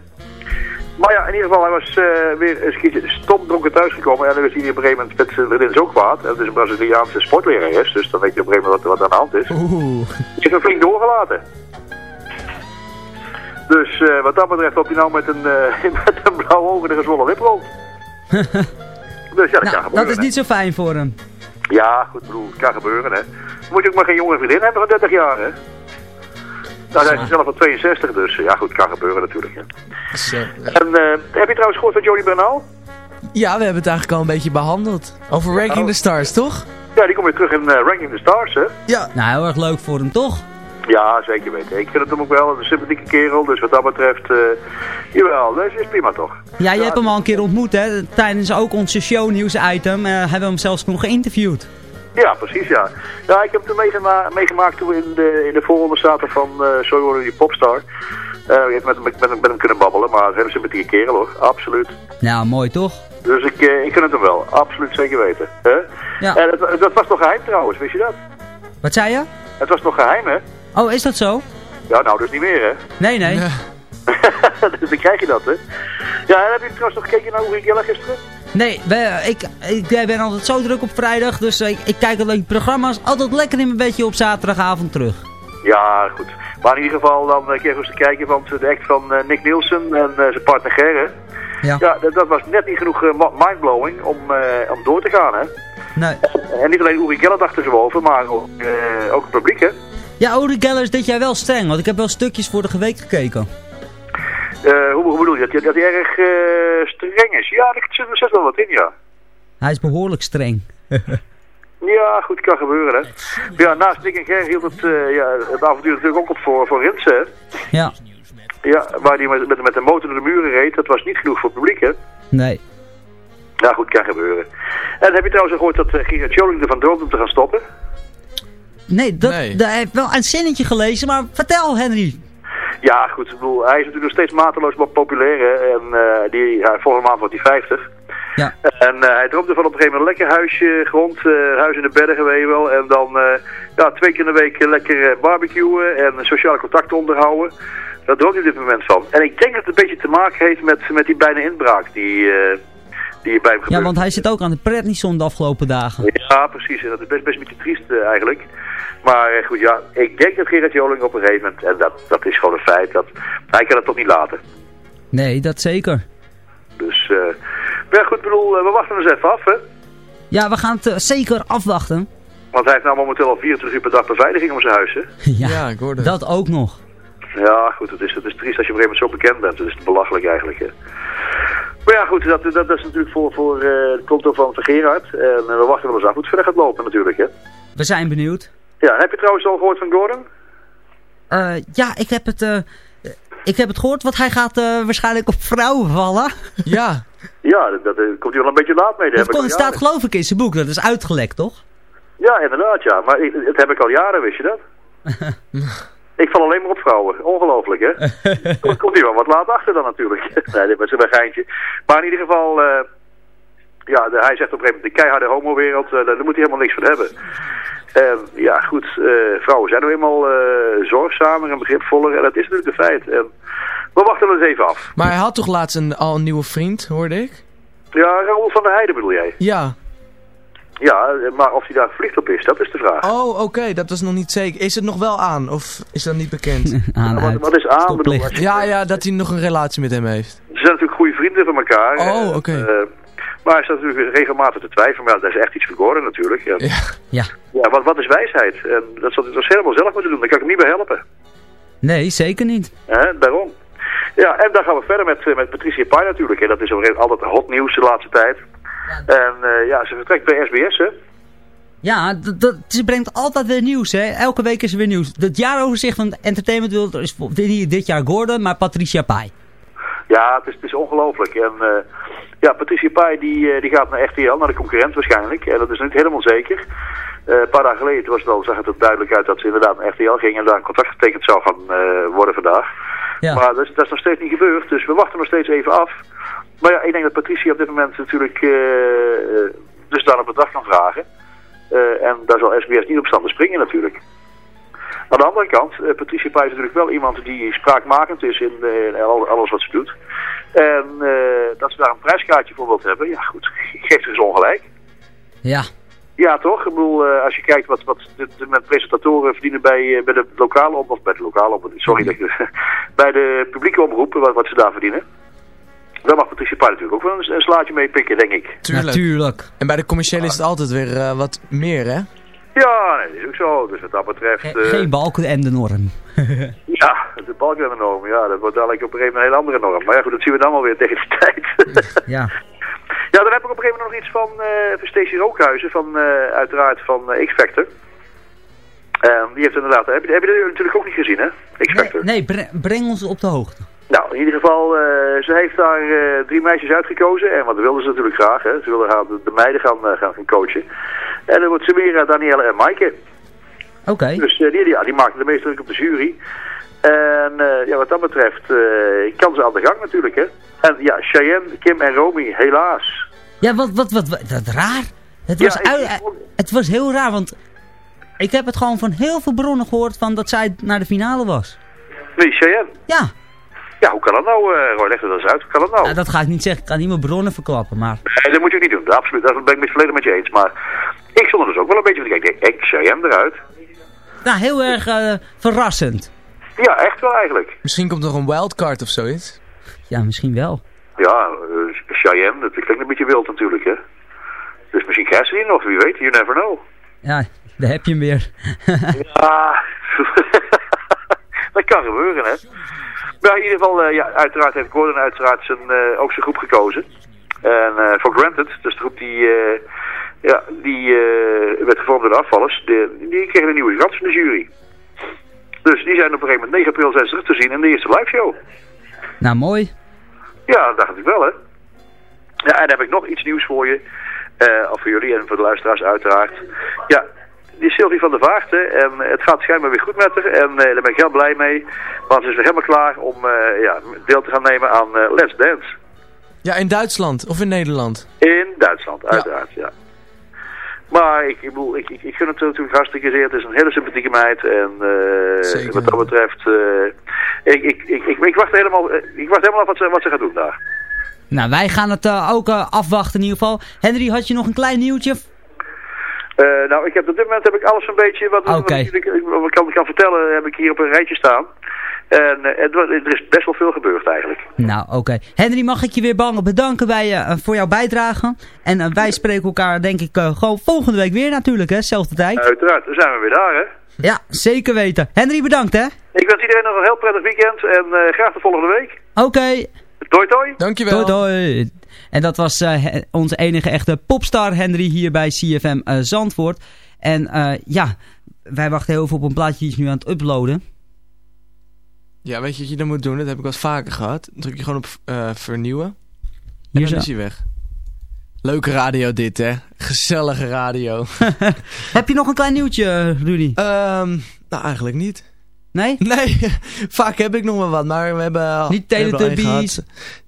M: Maar ja, in ieder geval, hij was eh, weer een keertje stomdronken thuisgekomen. En dan is hij op een gegeven moment met zijn vriendin zo kwaad. En het is een Braziliaanse sportlerares, dus dan weet je op een gegeven moment wat, wat aan de hand is.
E: Oeh.
M: Die heeft hem flink doorgelaten. Dus eh, wat dat betreft loopt hij nou met een, eh, (laughs) met een blauwe ogen en een gezwollen lip rond. (laughs) Dus ja, dat kan
D: Nou,
M: gebeuren.
D: dat is
M: hè.
D: niet zo fijn voor hem.
M: Ja, goed, bedoel, het kan gebeuren, hè. Moet je ook maar geen jonge vriendin hebben van 30 jaar, hè. Nou, hij is zelf van 62, dus ja, goed, het kan gebeuren natuurlijk, hè.
E: Dus, eh,
M: En eh, heb je trouwens gehoord van Jody Bernal?
E: ja, we hebben het eigenlijk al een beetje behandeld. Over Ranking the Stars, toch?
M: Ja, die komt weer terug in eh, Ranking the Stars, hè.
E: Ja.
D: Nou, heel erg leuk voor hem, toch?
M: Ja, zeker weten. Ik vind het hem ook wel een sympathieke kerel, dus wat dat betreft, eh jawel, dat is prima toch.
D: Ja, je hebt hem al een keer ontmoet, hè? Tijdens ook onze shownieuws-item eh, hebben we hem zelfs nog geïnterviewd.
M: Ja, precies, ja. Ja, ik heb het meegema meegemaakt toen we in de, in de voorronde zaten van uh, You Wanna Be Popstar. Eh, ik heb met, hem- met, hem- met hem kunnen babbelen, maar een hele sympathieke kerel hoor, absoluut.
D: Nou, mooi toch?
M: Dus ik, eh, ik gun het hem wel, absoluut zeker weten. Hè?
D: Ja.
M: En het, dat was nog geheim trouwens, wist je dat?
D: Wat zei je?
M: Het was nog geheim, hè?
D: Oh, is dat zo?
M: Ja, nou dus niet meer, hè?
D: Nee, nee. (laughs)
M: dus dan krijg je dat, hè? Ja, en heb je trouwens nog gekeken naar Uri Geller gisteren?
D: Nee, we- ik, ik ben altijd zo druk op vrijdag, dus ik, ik kijk alleen programma's altijd lekker in mijn bedje op zaterdagavond terug.
M: Ja, goed. Maar in ieder geval dan een keer eens te kijken van de act van eh, Nick Nielsen en eh, zijn partner Gerre.
D: Ja.
M: Ja, dat, dat was net niet genoeg eh, mindblowing om, eh, om door te gaan, hè?
D: Nee.
M: En niet alleen Uri Geller dacht er zo over, maar ook, eh, ook het publiek, hè.
D: Ja, Uri Geller is dit jaar wel streng, want ik heb wel stukjes voor de week gekeken.
M: Eh, hoe, hoe bedoel je? Dat hij, dat hij erg eh, streng is? Ja, er zit er zit wel wat in, ja.
D: Hij is behoorlijk streng. (laughs)
M: Ja, goed, kan gebeuren, hè. Ja, naast Nick en Ger hield het, eh, ja, het avontuur natuurlijk ook op voor, voor Rinsen.
D: Ja.
M: Ja, waar hij met, met, met de motor door de muren reed, dat was niet genoeg voor het publiek, hè.
D: Nee.
M: Ja, goed, kan gebeuren. En heb je trouwens gehoord dat uh, Gerard Joling ervan droomt om te gaan stoppen?
D: Nee, dat, dat hij heeft wel een zinnetje gelezen, maar vertel Henry.
M: Ja, goed, ik bedoel, hij is natuurlijk nog steeds mateloos maar populair, hè. En eh, die, ja, volgende maand wordt hij 50.
D: Ja.
M: En eh, hij droomde van op een gegeven moment een lekker huisje, grond, eh, huis in de bergen, weet je wel. En dan eh, ja, twee keer in de week lekker barbecuen en sociale contacten onderhouden. Daar droomt hij op dit moment van. En ik denk dat het een beetje te maken heeft met, met die bijna inbraak die, eh, die bij hem gebeurt.
D: Ja, want hij zit ook aan de pretnison de afgelopen dagen.
M: Ja, precies. En dat is best, best een beetje triest eigenlijk. Maar eh, goed, ja, ik denk dat Gerard Joling op een gegeven moment, en dat, dat is gewoon een feit, dat hij kan het toch niet laten.
D: Nee, dat zeker.
M: Dus, eh maar ja, goed, ik bedoel, eh, we wachten eens even af, hè.
D: Ja, we gaan het zeker afwachten.
M: Want hij heeft nou momenteel al 24 uur per dag beveiliging om zijn huis, hè. (laughs)
D: Ja,
E: ik hoorde
D: dat ook nog.
M: Ja, goed, het is, het is triest als je op een gegeven moment zo bekend bent. Het is belachelijk eigenlijk, hè. Maar ja, goed, dat, dat, dat is natuurlijk voor, voor eh, het konto van, Gerard. En we wachten wel eens af hoe het verder gaat lopen natuurlijk, hè.
D: We zijn benieuwd.
M: Ja, heb je trouwens al gehoord van Gordon?
D: Eh, ja, ik heb het... eh, ik heb het gehoord, want hij gaat eh, waarschijnlijk op vrouwen vallen.
E: Ja. (laughs)
M: Ja, dat, dat, komt hij wel een beetje laat mee. Dat
D: Dat kon, staat geloof ik in zijn boek, dat is uitgelekt, toch?
M: Ja, inderdaad, ja. Maar ik, dat heb ik al jaren, wist je dat? (laughs) ik val alleen maar op vrouwen. Ongelooflijk, hè? (laughs) Dan komt hij wel wat laat achter dan natuurlijk. nee, dit was een geintje. Maar in ieder geval... eh, ja, de- hij zegt op een gegeven moment, de keiharde homo-wereld, daar moet hij helemaal niks van hebben. En ja, goed, eh, vrouwen zijn nou eenmaal eh, zorgzamer en begripvoller. En dat is natuurlijk een feit. En we wachten het eens even af.
E: Maar hij had toch laatst een, al een nieuwe vriend, hoorde ik?
M: Ja, Raoul van der Heijden bedoel jij?
E: Ja.
M: Ja, eh, maar of hij daar verliefd op is, dat is de vraag.
E: Oh, oké, dat was nog niet zeker. Is het nog wel aan, of is dat niet bekend? (laughs)
D: aan,
M: wat, wat is aan? Bedoel,
E: Ja, ja, dat hij nog een relatie met hem heeft.
M: Ze zijn natuurlijk goede vrienden van elkaar.
E: Oh, oké.
M: eh, maar hij staat natuurlijk regelmatig te twijfelen. Maar ja, dat is echt iets vergoren natuurlijk. En,
E: Ja.
D: Ja.
M: ja, wat, wat is wijsheid? En dat zal hij dus helemaal zelf moeten doen. Daar kan ik hem niet bij helpen.
D: Nee, zeker niet.
M: Hè, daarom. Ja, en dan gaan we verder met, eh, met Patricia Pai natuurlijk. Hè. Dat is altijd hot nieuws de laatste tijd. En eh, ja, ze vertrekt bij SBS, hè.
D: Ja, dat, dat, ze brengt altijd weer nieuws, hè. Elke week is er weer nieuws. Het jaaroverzicht van de entertainmentwereld is voor- dit dit jaar Gordon, maar Patricia Pai.
M: Ja, het is, het is ongelooflijk. En eh, ja, Patricia Pai die, eh, die gaat naar RTL, naar de concurrent waarschijnlijk. En dat is niet helemaal zeker. Eh, een paar dagen geleden was het al, zag het er duidelijk uit dat ze inderdaad naar RTL ging en daar een contract getekend zou gaan worden vandaag.
D: Ja.
M: Maar dat is, dat is nog steeds niet gebeurd, dus we wachten nog steeds even af. Maar ja, ik denk dat Patricia op dit moment natuurlijk dus daar een bedrag kan vragen. En daar zal SBS niet op staan te springen natuurlijk. Aan de andere kant, eh, Patricia Pai is natuurlijk wel iemand die spraakmakend is in, eh, in alles wat ze doet. En eh, dat ze daar een prijskaartje voor wilt hebben, ja goed, (laughs) geeft dus ongelijk.
D: Ja.
M: Ja, toch? Ik bedoel, eh, als je kijkt wat, wat de, de met presentatoren verdienen bij, bij de lokale omroep, of bij de lokale omroep, sorry, dat ik- (laughs) bij de publieke omroepen, wat, wat ze daar verdienen. Dan mag Patricia Pai natuurlijk ook wel een, een slaatje mee pikken, denk ik.
E: Tuurlijk.
D: Natuurlijk.
E: En bij de commerciële is het altijd weer eh, wat meer, hè?
M: Ja, nee, dat is ook zo. Dus wat dat betreft... eh,
D: Geen balken en de norm. (laughs)
M: Ja, de balkennorm, ja, dat wordt dadelijk op een gegeven moment een hele andere norm. Maar ja goed, dat zien we dan wel weer tegen die tijd. (laughs)
D: ja.
M: Ja, dan heb ik op een gegeven moment nog iets van, eh van Stacey Rookhuizen, van, eh, uiteraard van eh, X-Factor. En die heeft inderdaad, heb je, heb je die natuurlijk ook niet gezien hè, X-Factor?
D: Nee, bre- breng ons op de hoogte.
M: Nou, in ieder geval, eh, ze heeft daar eh, drie meisjes uitgekozen. En wat wilden ze natuurlijk graag, hè. Ze wilden haar, de, de meiden gaan, eh, gaan, gaan coachen. En dan wordt Samira, Danielle en Maaike.
D: Oké.
M: Dus die, ja, die maakten de meeste druk op de jury. En ja, wat dat betreft kan ze aan de gang natuurlijk, hè. En ja, Cheyenne, Kim en Romy, helaas.
D: Ja, wat, wat, wat, wat, wat raar. Het
M: Ja,
D: was,
M: ik-
D: het was heel raar, want ik heb het gewoon van heel veel bronnen gehoord van dat zij naar de finale was.
M: Nee, Cheyenne.
D: Ja.
M: Ja, hoe kan dat nou, eh Roy, leg het eens uit. Hoe kan dat nou?
D: Nou, dat ga ik niet zeggen, ik kan niet mijn bronnen verklappen, maar...
M: Nee, dat moet je ook niet doen. Absoluut, daar ben ik het volledig met je eens. Maar ik stond er dus ook wel een beetje van te kijken. Kijk, Cheyenne eruit.
D: Nou, heel erg eh, verrassend.
M: Ja, echt wel eigenlijk.
E: Misschien komt er nog een wildcard of zoiets.
D: Ja, misschien wel.
M: Ja, eh, Cheyenne, dat klinkt een beetje wild natuurlijk, hè. Dus misschien krijgt ze die nog, wie weet, you never know.
F: Ja, daar heb je hem weer.
M: Ja, (laughs) dat kan gebeuren, hè. Maar in ieder geval, eh, ja, uiteraard heeft Gordon uiteraard zijn, eh, ook zijn groep gekozen. En eh For Granted, dus de groep die, eh, ja, die eh, werd gevormd door de afvallers, de, die kregen een nieuwe gast van de jury. Dus die zijn op een gegeven moment 9 april zijn terug te zien in de eerste live show.
F: Nou, mooi.
M: Ja, dat dacht ik wel, hè. Ja, en dan heb ik nog iets nieuws voor je. eh, of voor jullie en voor de luisteraars uiteraard. Ja, die Sylvie van der Vaart, hè, en het gaat schijnbaar weer goed met haar. En eh, daar ben ik heel blij mee. Want ze is weer helemaal klaar om eh, ja, deel te gaan nemen aan eh, Let's Dance.
E: Ja, in Duitsland of in Nederland.
M: In Duitsland, uiteraard, ja. Maar ik, ik, bedoel, ik, ik, ik gun het natuurlijk hartstikke zeer. Het is een hele sympathieke meid. En eh, wat dat betreft, eh, ik, ik, ik, ik, ik wacht helemaal, eh, ik wacht helemaal af wat ze, wat ze gaat doen daar.
F: Nou, wij gaan het eh, ook eh, afwachten in ieder geval. Henry, had je nog een klein nieuwtje?
M: Eh, nou, ik heb op dit moment heb ik alles een beetje wat, ik, wat ik kan, kan vertellen, heb ik hier op een rijtje staan. En eh, er is best wel veel gebeurd eigenlijk.
F: Nou, oké. Henry, mag ik je weer bang bedanken bij, je eh, voor jouw bijdrage. En wij spreken elkaar denk ik eh, gewoon volgende week weer natuurlijk, hè? Zelfde tijd.
M: Uiteraard, dan zijn we weer daar, hè.
F: Ja, zeker weten. Henry, bedankt, hè?
M: Ik wens iedereen nog een heel prettig weekend en eh, graag de volgende week.
F: Oké.
M: Toi toi.
F: Doei, doei. En dat was eh, onze enige echte popstar Henry hier bij CFM eh, Zandvoort. En eh, ja, wij wachten heel veel op een plaatje die is nu aan het uploaden.
E: Ja, weet je wat je dan moet doen? Dat heb ik wel eens vaker gehad. Dan druk je gewoon op vernieuwen. En
F: Hier
E: dan is hij weg. Leuke radio dit, hè? Gezellige radio. (laughs) (laughs)
F: Heb je nog een klein nieuwtje, Rudy?
E: Ehm, nou, eigenlijk niet.
F: Nee? (laughs)
E: Nee, vaak heb ik nog wel wat, maar we hebben... al-
F: Niet Teletubbies?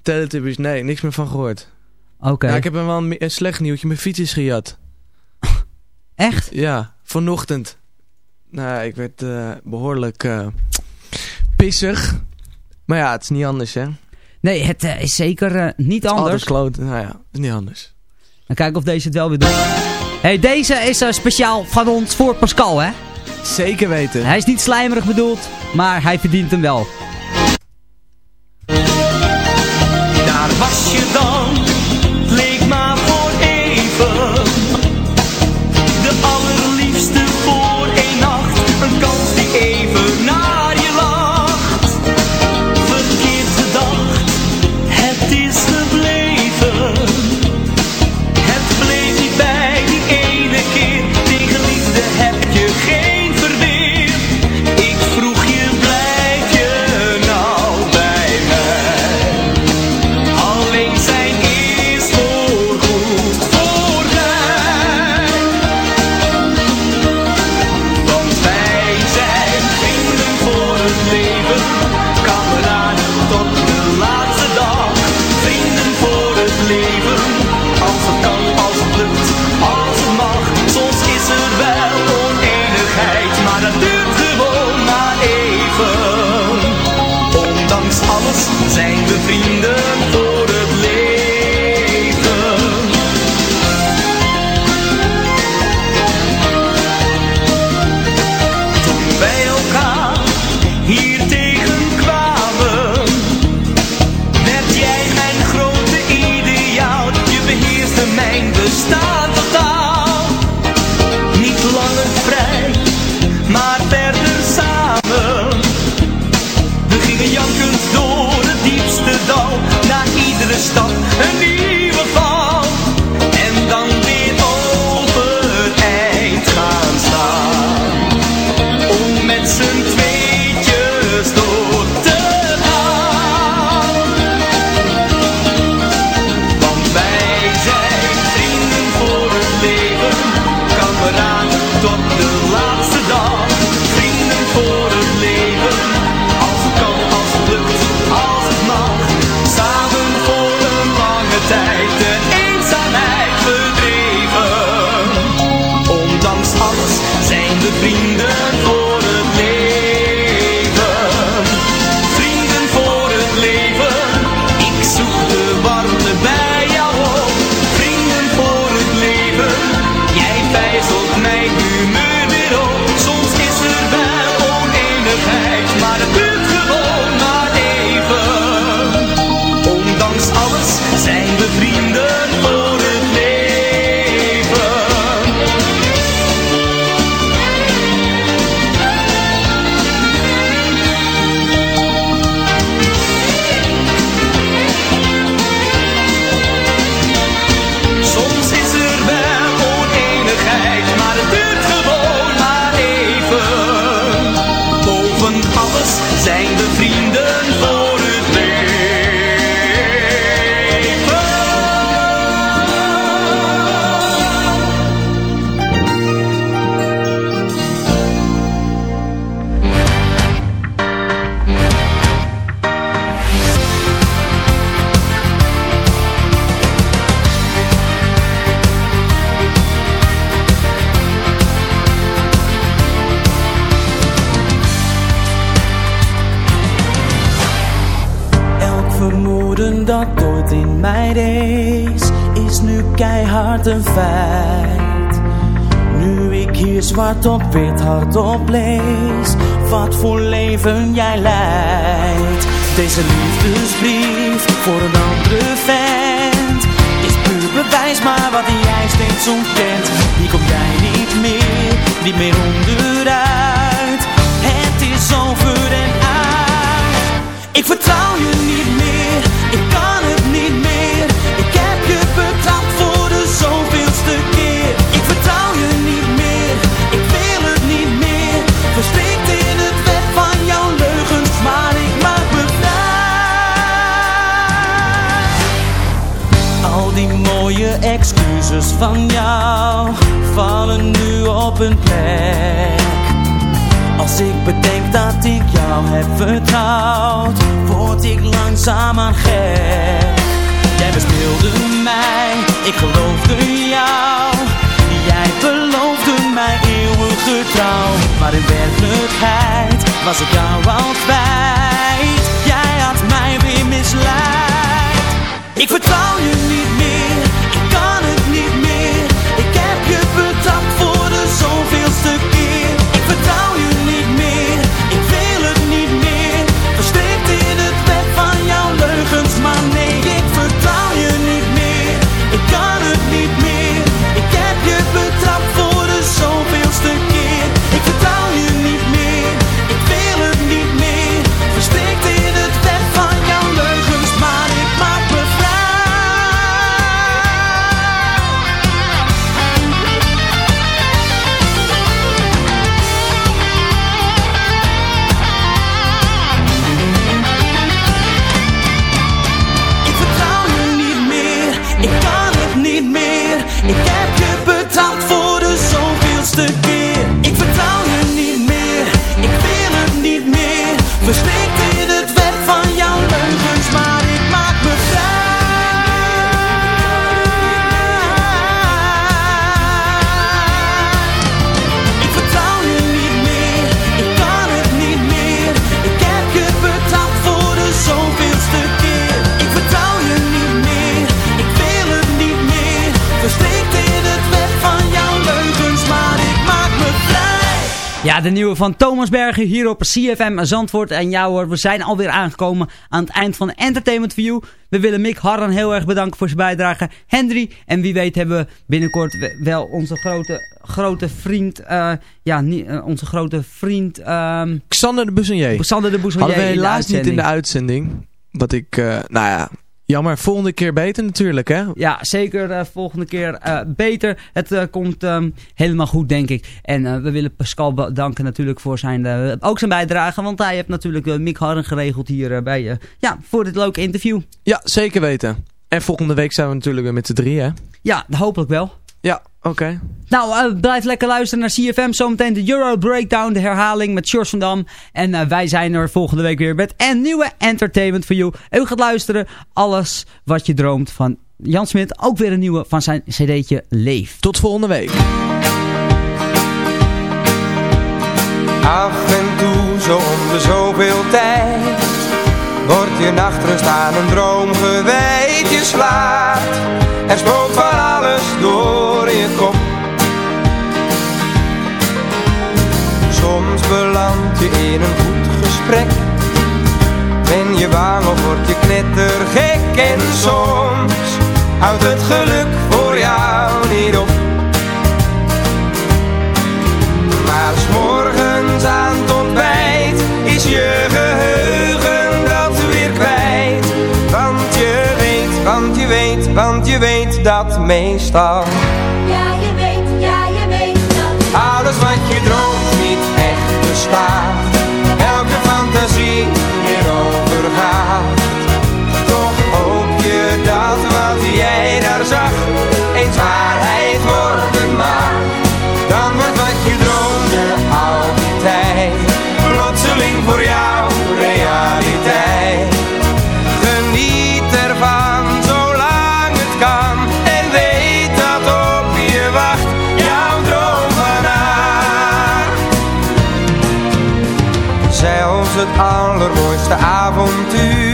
E: Teletubbies, nee, niks meer van gehoord.
F: Oké.
E: Ja, ik heb een wel een, een slecht nieuwtje. Mijn fiets is gejat. (laughs)
F: Echt?
E: Ja, vanochtend. Nou, ik werd eh, behoorlijk eh, pissig. Maar ja, het is niet anders, hè?
F: Nee, het eh, is zeker niet
E: Het
F: anders.
E: altijd kloten. Nou ja, het is niet anders.
F: Dan kijken of deze het wel weer doet. hey, deze is speciaal van ons voor Pascal, hè?
E: Zeker weten.
F: Hij is niet slijmerig bedoeld, maar hij verdient hem wel.
N: Mij
F: rees, is nu keihard een feit. Nu ik hier zwart op wit hardop lees, wat voor leven jij leidt. Deze liefdesbrief voor een andere vent, is puur bewijs maar wat jij steeds ontkent. Hier kom jij niet meer, niet meer onderuit. Het is over en uit. Ik vertrouw je niet meer, ik kan van jou vallen nu op een plek. Als ik bedenk dat ik jou heb vertrouwd, word ik langzaamaan gek. Jij bespeelde mij, ik geloofde jou. Jij beloofde mij eeuwige trouw. Maar in werkelijkheid was ik jou al kwijt. Jij had mij weer misleid. Ik vertrouw je niet meer, ik van
D: Thomas Bergen hier op CFM Zandvoort. En ja hoor, we zijn alweer aangekomen aan het eind van Entertainment You. We willen Mick Harren heel erg bedanken voor zijn bijdrage. Henry, en wie weet hebben we binnenkort we- wel onze grote, grote vriend... eh, ja, nie- eh, onze grote vriend... ehm
E: Xander de Bussonnier.
D: Xander de Bussonnier
E: Hadden we helaas niet in de
D: uitzending.
E: uitzending. Wat ik, eh, nou ja, jammer. Volgende keer beter natuurlijk, hè?
D: Ja, zeker eh, volgende keer eh, beter. Het eh, komt ehm, helemaal goed, denk ik. En we willen Pascal bedanken natuurlijk voor zijn, ook zijn bijdrage. Want hij heeft natuurlijk Mick Harren geregeld hier bij je. ja, voor dit leuke interview.
E: Ja, zeker weten. En volgende week zijn we natuurlijk weer met z'n drie, hè?
D: Ja, hopelijk wel.
E: Ja, oké.
D: Nou, eh, blijf lekker luisteren naar CFM. Zometeen de Euro Breakdown, de herhaling met George van Dam. En eh, wij zijn er volgende week weer met een nieuwe Entertainment for You. En u gaat luisteren, alles wat je droomt van Jan Smit. Ook weer een nieuwe van zijn cd'tje Leef.
E: Tot volgende week.
O: Af en toe, zo om de zoveel tijd Wordt je nachtrust aan een droom gewijd Je slaapt, er spookt van alles door je kop. Soms beland je in een goed gesprek. Ben je bang of word je knettergek? En soms houdt het geluk voor jou niet op. Maar dat meestal.
P: Ja, je weet, ja, je weet dat.
O: Alles wat je droomt niet echt bestaat. Elke fantasie erover gaat. Toch hoop je dat wat jij daar zag eens waarheid allermooiste avontuur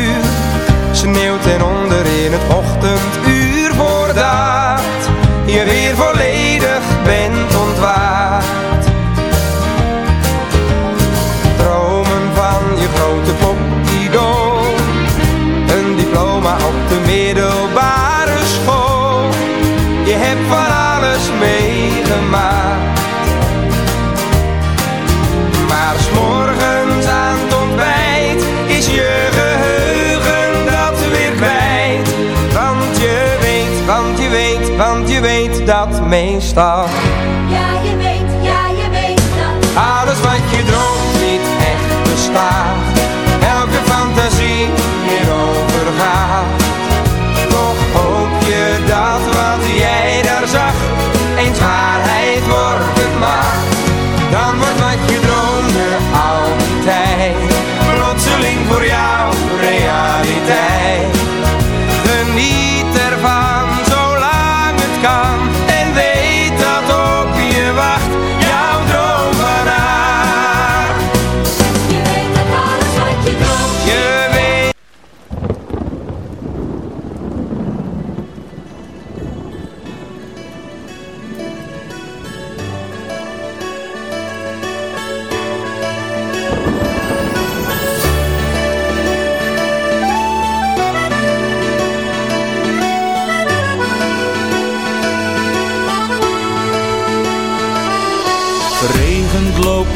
O: homem está.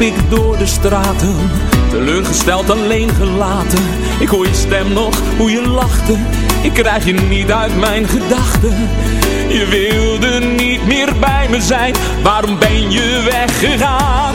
O: ik door de straten Teleurgesteld, alleen gelaten. Ik hoor je stem nog, hoe je lachte. Ik krijg je niet uit mijn gedachten. Je wilde niet meer bij me zijn. Waarom ben je weggegaan?